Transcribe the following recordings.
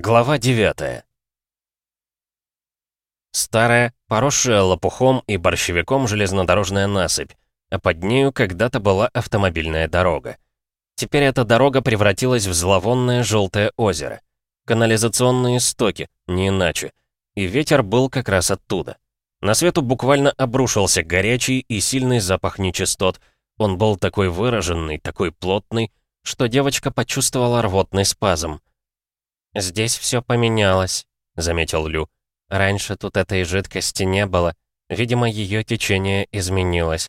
Глава 9 Старая, поросшая лопухом и борщевиком железнодорожная насыпь, а под нею когда-то была автомобильная дорога. Теперь эта дорога превратилась в зловонное желтое озеро. Канализационные стоки, не иначе. И ветер был как раз оттуда. На свету буквально обрушился горячий и сильный запах нечистот. Он был такой выраженный, такой плотный, что девочка почувствовала рвотный спазм. «Здесь все поменялось», — заметил Лю. «Раньше тут этой жидкости не было. Видимо, ее течение изменилось».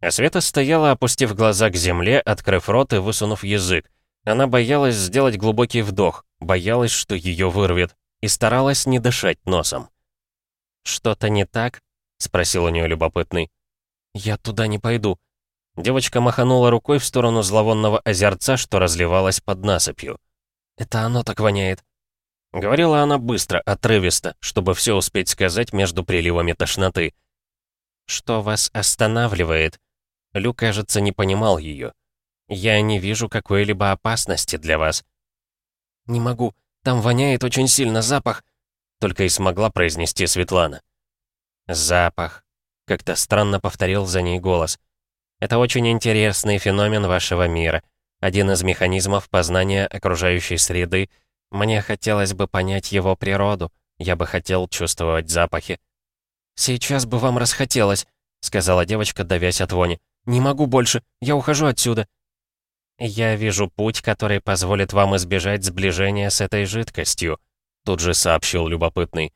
А Света стояла, опустив глаза к земле, открыв рот и высунув язык. Она боялась сделать глубокий вдох, боялась, что ее вырвет, и старалась не дышать носом. «Что-то не так?» — спросил у нее любопытный. «Я туда не пойду». Девочка маханула рукой в сторону зловонного озерца, что разливалось под насыпью. «Это оно так воняет». Говорила она быстро, отрывисто, чтобы все успеть сказать между приливами тошноты. «Что вас останавливает?» Лю, кажется, не понимал ее. «Я не вижу какой-либо опасности для вас». «Не могу. Там воняет очень сильно запах», — только и смогла произнести Светлана. «Запах», — как-то странно повторил за ней голос. «Это очень интересный феномен вашего мира один из механизмов познания окружающей среды. Мне хотелось бы понять его природу. Я бы хотел чувствовать запахи. «Сейчас бы вам расхотелось», — сказала девочка, давясь от вони. «Не могу больше. Я ухожу отсюда». «Я вижу путь, который позволит вам избежать сближения с этой жидкостью», — тут же сообщил любопытный.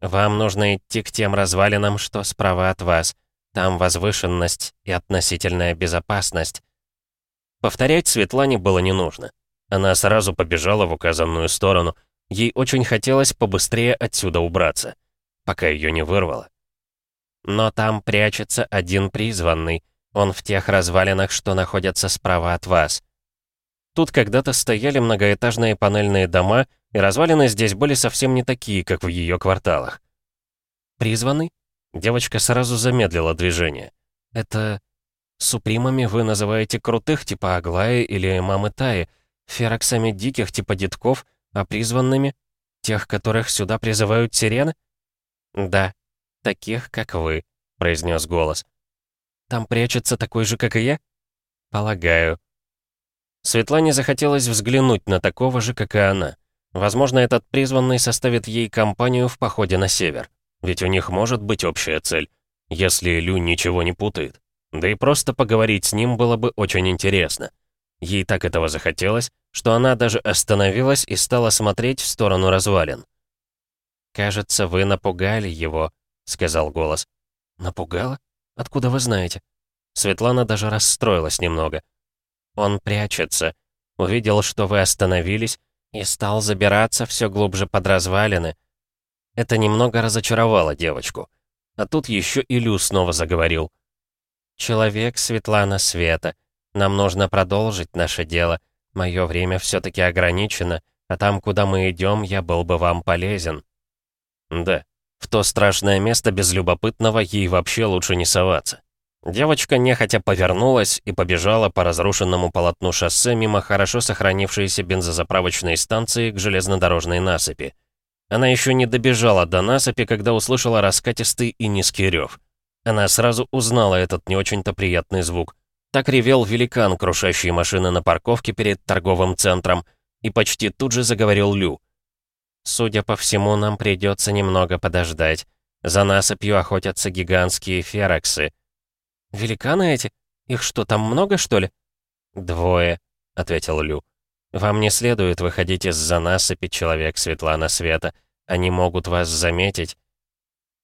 «Вам нужно идти к тем развалинам, что справа от вас. Там возвышенность и относительная безопасность. Повторять Светлане было не нужно. Она сразу побежала в указанную сторону. Ей очень хотелось побыстрее отсюда убраться, пока ее не вырвало. Но там прячется один призванный. Он в тех развалинах, что находятся справа от вас. Тут когда-то стояли многоэтажные панельные дома, и развалины здесь были совсем не такие, как в ее кварталах. «Призванный?» Девочка сразу замедлила движение. «Это Супримами вы называете крутых, типа Аглаи или Мамы Таи, фероксами диких, типа Дитков, а призванными — тех, которых сюда призывают сирены? Да, таких, как вы, — произнес голос. Там прячется такой же, как и я? Полагаю. Светлане захотелось взглянуть на такого же, как и она. Возможно, этот призванный составит ей компанию в походе на север. Ведь у них может быть общая цель, если Лю ничего не путает. Да и просто поговорить с ним было бы очень интересно. Ей так этого захотелось, что она даже остановилась и стала смотреть в сторону развалин. «Кажется, вы напугали его», — сказал голос. «Напугала? Откуда вы знаете?» Светлана даже расстроилась немного. «Он прячется. Увидел, что вы остановились, и стал забираться все глубже под развалины». Это немного разочаровало девочку. А тут еще и Лю снова заговорил. «Человек Светлана Света. Нам нужно продолжить наше дело. Мое время все-таки ограничено, а там, куда мы идем, я был бы вам полезен». Да, в то страшное место без любопытного ей вообще лучше не соваться. Девочка нехотя повернулась и побежала по разрушенному полотну шоссе мимо хорошо сохранившейся бензозаправочной станции к железнодорожной насыпи. Она еще не добежала до насыпи, когда услышала раскатистый и низкий рев. Она сразу узнала этот не очень-то приятный звук. Так ревел великан, крушащий машины на парковке перед торговым центром, и почти тут же заговорил Лю. «Судя по всему, нам придется немного подождать. За насыпью охотятся гигантские фероксы». «Великаны эти? Их что, там много, что ли?» «Двое», — ответил Лю. «Вам не следует выходить из-за насыпи, человек Светлана Света. Они могут вас заметить,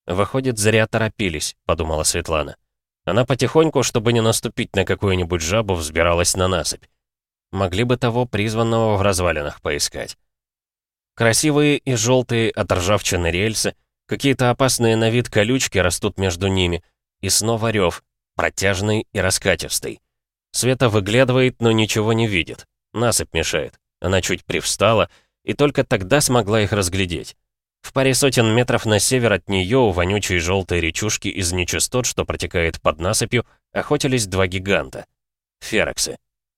«Выходит, зря торопились», — подумала Светлана. Она потихоньку, чтобы не наступить на какую-нибудь жабу, взбиралась на насыпь. Могли бы того призванного в развалинах поискать. Красивые и желтые от ржавчины рельсы, какие-то опасные на вид колючки растут между ними, и снова рев, протяжный и раскатистый. Света выглядывает, но ничего не видит. Насыпь мешает. Она чуть привстала, и только тогда смогла их разглядеть. В паре сотен метров на север от нее у вонючей желтой речушки из нечистот, что протекает под насыпью, охотились два гиганта. Фероксы.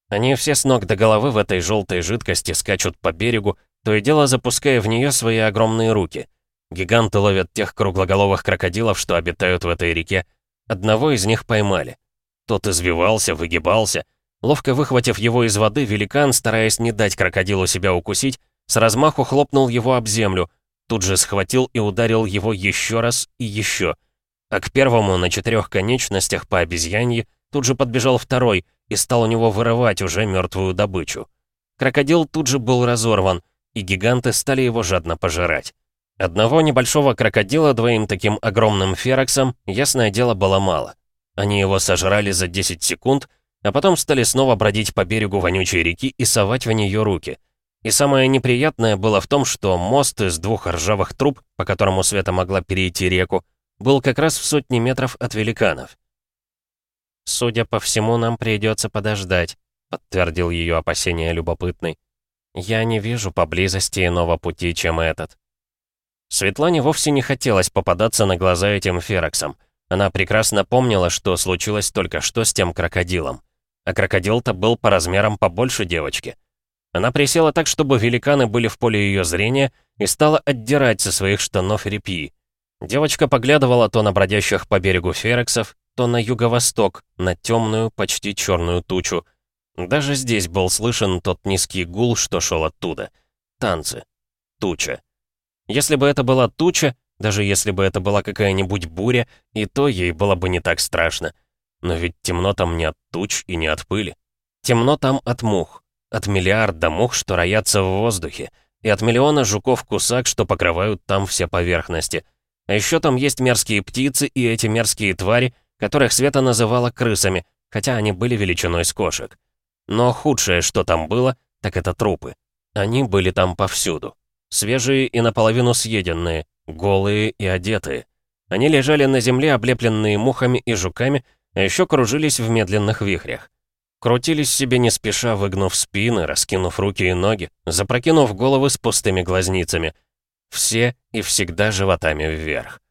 Они все с ног до головы в этой желтой жидкости скачут по берегу, то и дело запуская в нее свои огромные руки. Гиганты ловят тех круглоголовых крокодилов, что обитают в этой реке. Одного из них поймали. Тот извивался, выгибался. Ловко выхватив его из воды, великан, стараясь не дать крокодилу себя укусить, с размаху хлопнул его об землю, тут же схватил и ударил его еще раз и еще. А к первому на четырех конечностях по обезьянье тут же подбежал второй и стал у него вырывать уже мертвую добычу. Крокодил тут же был разорван, и гиганты стали его жадно пожирать. Одного небольшого крокодила двоим таким огромным фероксом, ясное дело, было мало. Они его сожрали за 10 секунд, а потом стали снова бродить по берегу вонючей реки и совать в нее руки. И самое неприятное было в том, что мост из двух ржавых труб, по которому Света могла перейти реку, был как раз в сотни метров от великанов. «Судя по всему, нам придется подождать», — подтвердил ее опасение любопытный. «Я не вижу поблизости иного пути, чем этот». Светлане вовсе не хотелось попадаться на глаза этим фероксам. Она прекрасно помнила, что случилось только что с тем крокодилом. А крокодил-то был по размерам побольше девочки. Она присела так, чтобы великаны были в поле ее зрения, и стала отдирать со своих штанов репьи. Девочка поглядывала то на бродящих по берегу ферексов, то на юго-восток, на темную, почти черную тучу. Даже здесь был слышен тот низкий гул, что шел оттуда. Танцы. Туча. Если бы это была туча, даже если бы это была какая-нибудь буря, и то ей было бы не так страшно. Но ведь темно там не от туч и не от пыли. Темно там от мух. От миллиарда мух, что роятся в воздухе. И от миллиона жуков-кусак, что покрывают там все поверхности. А еще там есть мерзкие птицы и эти мерзкие твари, которых Света называла крысами, хотя они были величиной с кошек. Но худшее, что там было, так это трупы. Они были там повсюду. Свежие и наполовину съеденные, голые и одетые. Они лежали на земле, облепленные мухами и жуками, а еще кружились в медленных вихрях. Крутились себе не спеша, выгнув спины, раскинув руки и ноги, запрокинув головы с пустыми глазницами. Все и всегда животами вверх.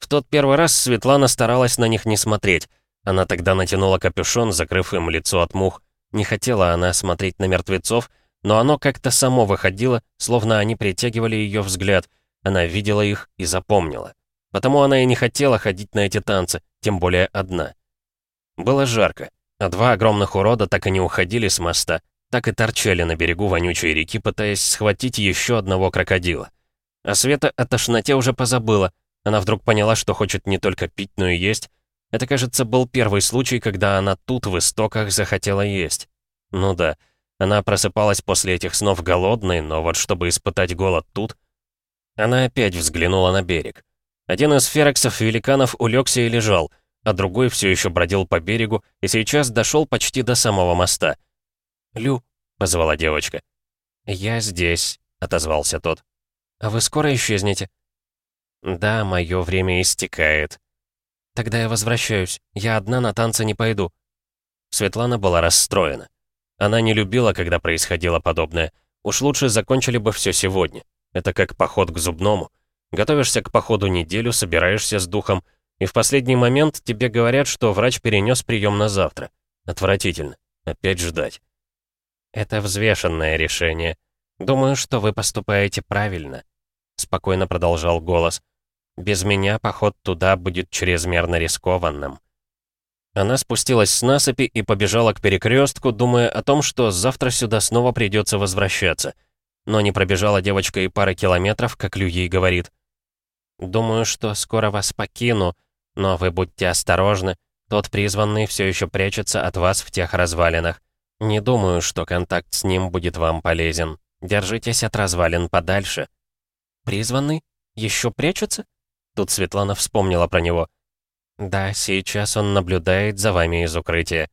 В тот первый раз Светлана старалась на них не смотреть. Она тогда натянула капюшон, закрыв им лицо от мух. Не хотела она смотреть на мертвецов, но оно как-то само выходило, словно они притягивали ее взгляд. Она видела их и запомнила. Потому она и не хотела ходить на эти танцы, тем более одна. Было жарко, а два огромных урода так и не уходили с моста, так и торчали на берегу вонючей реки, пытаясь схватить еще одного крокодила. А Света о тошноте уже позабыла. Она вдруг поняла, что хочет не только пить, но и есть. Это, кажется, был первый случай, когда она тут, в истоках, захотела есть. Ну да, она просыпалась после этих снов голодной, но вот чтобы испытать голод тут... Она опять взглянула на берег. Один из ферексов-великанов улегся и лежал, а другой все еще бродил по берегу и сейчас дошел почти до самого моста. «Лю», — позвала девочка. «Я здесь», — отозвался тот. «А вы скоро исчезнете?» «Да, мое время истекает». «Тогда я возвращаюсь. Я одна на танцы не пойду». Светлана была расстроена. Она не любила, когда происходило подобное. Уж лучше закончили бы все сегодня. Это как поход к зубному. Готовишься к походу неделю, собираешься с духом, и в последний момент тебе говорят, что врач перенес прием на завтра. Отвратительно. Опять ждать. Это взвешенное решение. Думаю, что вы поступаете правильно. Спокойно продолжал голос. Без меня поход туда будет чрезмерно рискованным. Она спустилась с насыпи и побежала к перекрестку, думая о том, что завтра сюда снова придется возвращаться. Но не пробежала девочка и пары километров, как Лю ей говорит. «Думаю, что скоро вас покину, но вы будьте осторожны. Тот призванный все еще прячется от вас в тех развалинах. Не думаю, что контакт с ним будет вам полезен. Держитесь от развалин подальше». «Призванный? Еще прячется?» Тут Светлана вспомнила про него. «Да, сейчас он наблюдает за вами из укрытия».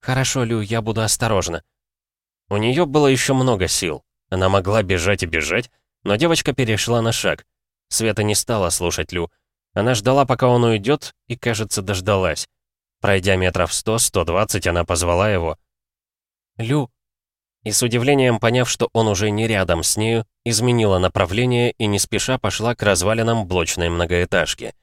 «Хорошо, Лю, я буду осторожна». У нее было еще много сил. Она могла бежать и бежать, но девочка перешла на шаг. Света не стала слушать Лю. Она ждала, пока он уйдет, и, кажется, дождалась. Пройдя метров сто, сто двадцать, она позвала его. «Лю!» И с удивлением поняв, что он уже не рядом с нею, изменила направление и не спеша пошла к развалинам блочной многоэтажки.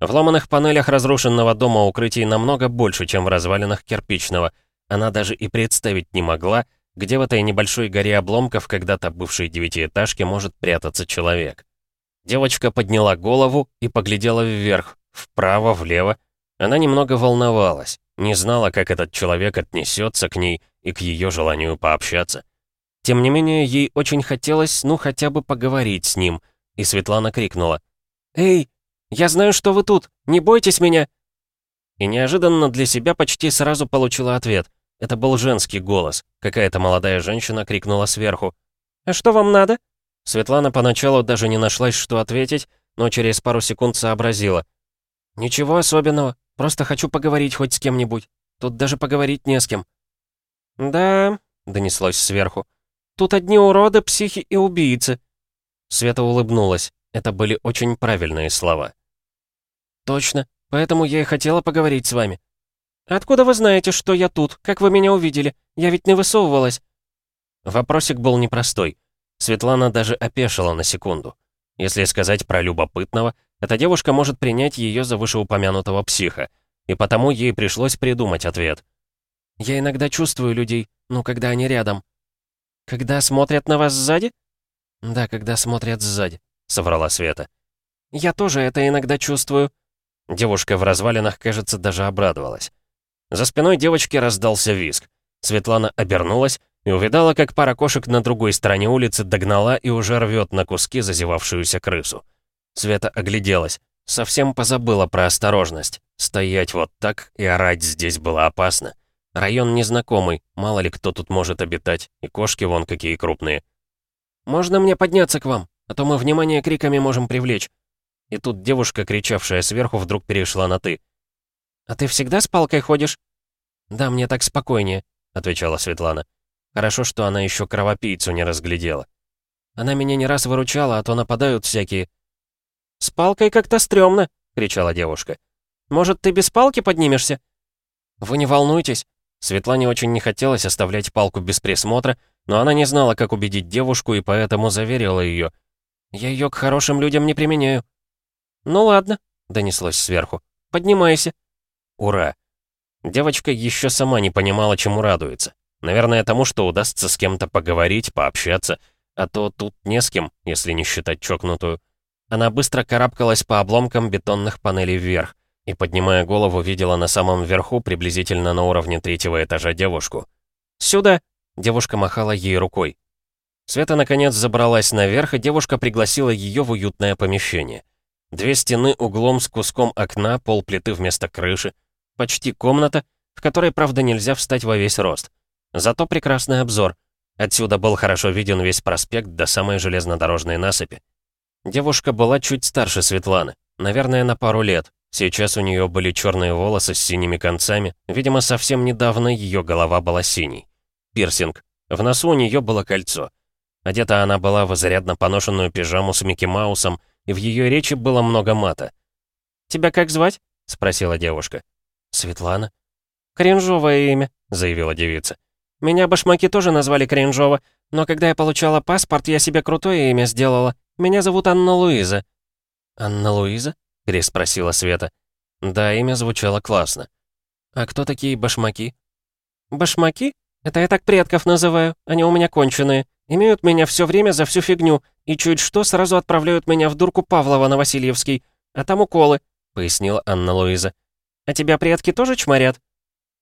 В ломаных панелях разрушенного дома укрытий намного больше, чем в развалинах кирпичного. Она даже и представить не могла, где в этой небольшой горе обломков когда-то бывшей девятиэтажки может прятаться человек. Девочка подняла голову и поглядела вверх, вправо, влево. Она немного волновалась, не знала, как этот человек отнесется к ней и к ее желанию пообщаться. Тем не менее, ей очень хотелось, ну, хотя бы поговорить с ним, и Светлана крикнула. «Эй, я знаю, что вы тут, не бойтесь меня!» И неожиданно для себя почти сразу получила ответ. Это был женский голос. Какая-то молодая женщина крикнула сверху. «А что вам надо?» Светлана поначалу даже не нашлась, что ответить, но через пару секунд сообразила. «Ничего особенного, просто хочу поговорить хоть с кем-нибудь. Тут даже поговорить не с кем». «Да», — донеслось сверху, — «тут одни уроды, психи и убийцы». Света улыбнулась. Это были очень правильные слова. «Точно, поэтому я и хотела поговорить с вами». «Откуда вы знаете, что я тут? Как вы меня увидели? Я ведь не высовывалась». Вопросик был непростой. Светлана даже опешила на секунду. Если сказать про любопытного, эта девушка может принять ее за вышеупомянутого психа, и потому ей пришлось придумать ответ. «Я иногда чувствую людей, ну, когда они рядом». «Когда смотрят на вас сзади?» «Да, когда смотрят сзади», — соврала Света. «Я тоже это иногда чувствую». Девушка в развалинах, кажется, даже обрадовалась. За спиной девочки раздался визг. Светлана обернулась и увидала, как пара кошек на другой стороне улицы догнала и уже рвет на куски зазевавшуюся крысу. Света огляделась. Совсем позабыла про осторожность. Стоять вот так и орать здесь было опасно. Район незнакомый, мало ли кто тут может обитать, и кошки вон какие крупные. «Можно мне подняться к вам? А то мы внимание криками можем привлечь». И тут девушка, кричавшая сверху, вдруг перешла на «ты». «А ты всегда с палкой ходишь?» «Да, мне так спокойнее», — отвечала Светлана. Хорошо, что она еще кровопийцу не разглядела. Она меня не раз выручала, а то нападают всякие. «С палкой как-то стрёмно», — кричала девушка. «Может, ты без палки поднимешься?» «Вы не волнуйтесь». Светлане очень не хотелось оставлять палку без присмотра, но она не знала, как убедить девушку, и поэтому заверила ее. «Я ее к хорошим людям не применяю». «Ну ладно», — донеслось сверху. «Поднимайся». «Ура!» Девочка еще сама не понимала, чему радуется. Наверное, тому, что удастся с кем-то поговорить, пообщаться, а то тут не с кем, если не считать чокнутую. Она быстро карабкалась по обломкам бетонных панелей вверх и, поднимая голову, видела на самом верху, приблизительно на уровне третьего этажа, девушку. «Сюда!» — девушка махала ей рукой. Света, наконец, забралась наверх, и девушка пригласила ее в уютное помещение. Две стены углом с куском окна, пол плиты вместо крыши. Почти комната, в которой, правда, нельзя встать во весь рост. Зато прекрасный обзор. Отсюда был хорошо виден весь проспект до самой железнодорожной насыпи. Девушка была чуть старше Светланы, наверное, на пару лет. Сейчас у нее были черные волосы с синими концами. Видимо, совсем недавно ее голова была синей. Пирсинг. В носу у нее было кольцо. Одета она была в изрядно поношенную пижаму с Микки Маусом, и в ее речи было много мата. «Тебя как звать?» — спросила девушка. «Светлана». «Кринжовое имя», — заявила девица. Меня башмаки тоже назвали кринжово, но когда я получала паспорт, я себе крутое имя сделала. Меня зовут Анна Луиза». «Анна Луиза?» — переспросила Света. Да, имя звучало классно. «А кто такие башмаки?» «Башмаки? Это я так предков называю. Они у меня конченые. Имеют меня все время за всю фигню. И чуть что, сразу отправляют меня в дурку Павлова на Васильевский. А там уколы», — пояснила Анна Луиза. «А тебя предки тоже чморят?»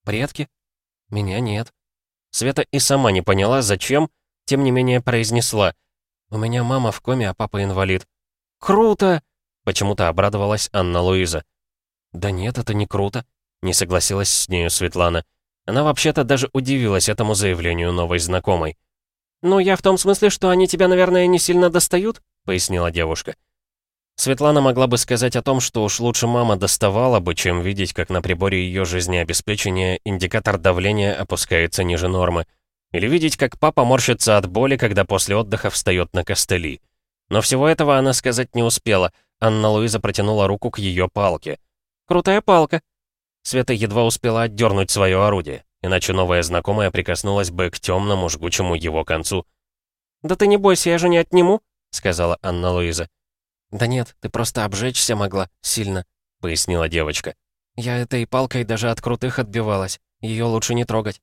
«Предки? Меня нет». Света и сама не поняла, зачем, тем не менее произнесла. «У меня мама в коме, а папа инвалид». «Круто!» — почему-то обрадовалась Анна Луиза. «Да нет, это не круто», — не согласилась с нею Светлана. Она вообще-то даже удивилась этому заявлению новой знакомой. «Ну, я в том смысле, что они тебя, наверное, не сильно достают?» — пояснила девушка. Светлана могла бы сказать о том, что уж лучше мама доставала бы, чем видеть, как на приборе ее жизнеобеспечения индикатор давления опускается ниже нормы. Или видеть, как папа морщится от боли, когда после отдыха встает на костыли. Но всего этого она сказать не успела. Анна-Луиза протянула руку к ее палке. «Крутая палка!» Света едва успела отдернуть свое орудие, иначе новая знакомая прикоснулась бы к темному, жгучему его концу. «Да ты не бойся, я же не отниму», — сказала Анна-Луиза. «Да нет, ты просто обжечься могла, сильно», — пояснила девочка. «Я этой палкой даже от крутых отбивалась. Ее лучше не трогать».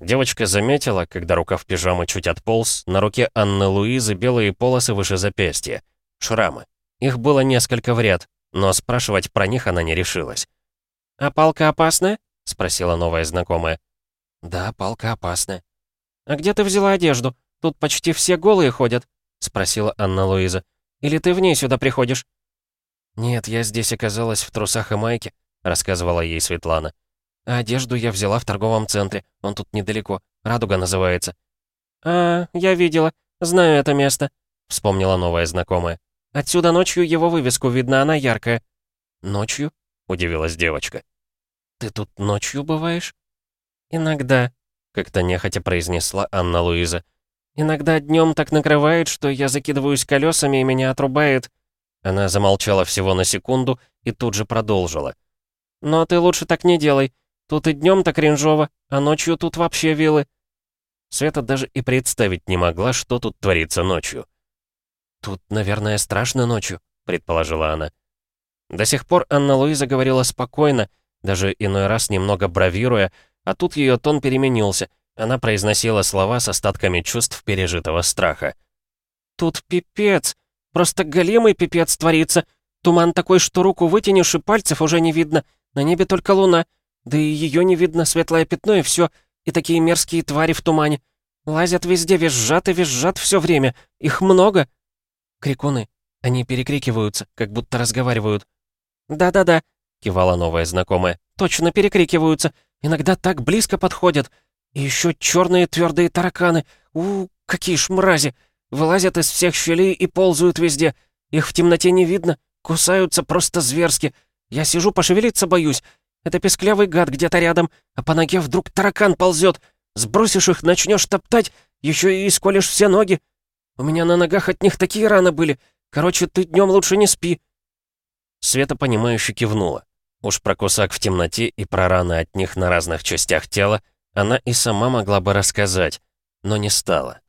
Девочка заметила, когда рукав пижамы чуть отполз, на руке Анны Луизы белые полосы выше запястья. Шрамы. Их было несколько в ряд, но спрашивать про них она не решилась. «А палка опасная?» — спросила новая знакомая. «Да, палка опасная». «А где ты взяла одежду? Тут почти все голые ходят», — спросила Анна Луиза. «Или ты в ней сюда приходишь?» «Нет, я здесь оказалась в трусах и майке», — рассказывала ей Светлана. «А одежду я взяла в торговом центре. Он тут недалеко. Радуга называется». «А, я видела. Знаю это место», — вспомнила новая знакомая. «Отсюда ночью его вывеску видно, она яркая». «Ночью?» — удивилась девочка. «Ты тут ночью бываешь?» «Иногда», — как-то нехотя произнесла Анна-Луиза. «Иногда днем так накрывает, что я закидываюсь колесами и меня отрубает». Она замолчала всего на секунду и тут же продолжила. «Но ты лучше так не делай. Тут и днем так кринжово, а ночью тут вообще вилы». Света даже и представить не могла, что тут творится ночью. «Тут, наверное, страшно ночью», — предположила она. До сих пор Анна-Луиза говорила спокойно, даже иной раз немного бравируя, а тут ее тон переменился. Она произносила слова с остатками чувств пережитого страха. «Тут пипец! Просто голимый пипец творится! Туман такой, что руку вытянешь, и пальцев уже не видно. На небе только луна. Да и ее не видно, светлое пятно, и все. И такие мерзкие твари в тумане. Лазят везде, визжат и визжат все время. Их много!» «Крикуны. Они перекрикиваются, как будто разговаривают». «Да-да-да», — кивала новая знакомая. «Точно перекрикиваются. Иногда так близко подходят. И еще черные твердые тараканы. у, какие ж мрази! Вылазят из всех щелей и ползают везде. Их в темноте не видно. Кусаются просто зверски. Я сижу, пошевелиться боюсь. Это песклявый гад где-то рядом, а по ноге вдруг таракан ползет. Сбросишь их, начнешь топтать, еще и исколешь все ноги. У меня на ногах от них такие раны были. Короче, ты днем лучше не спи». Света, понимающе кивнула. Уж про кусак в темноте и про раны от них на разных частях тела она и сама могла бы рассказать, но не стала.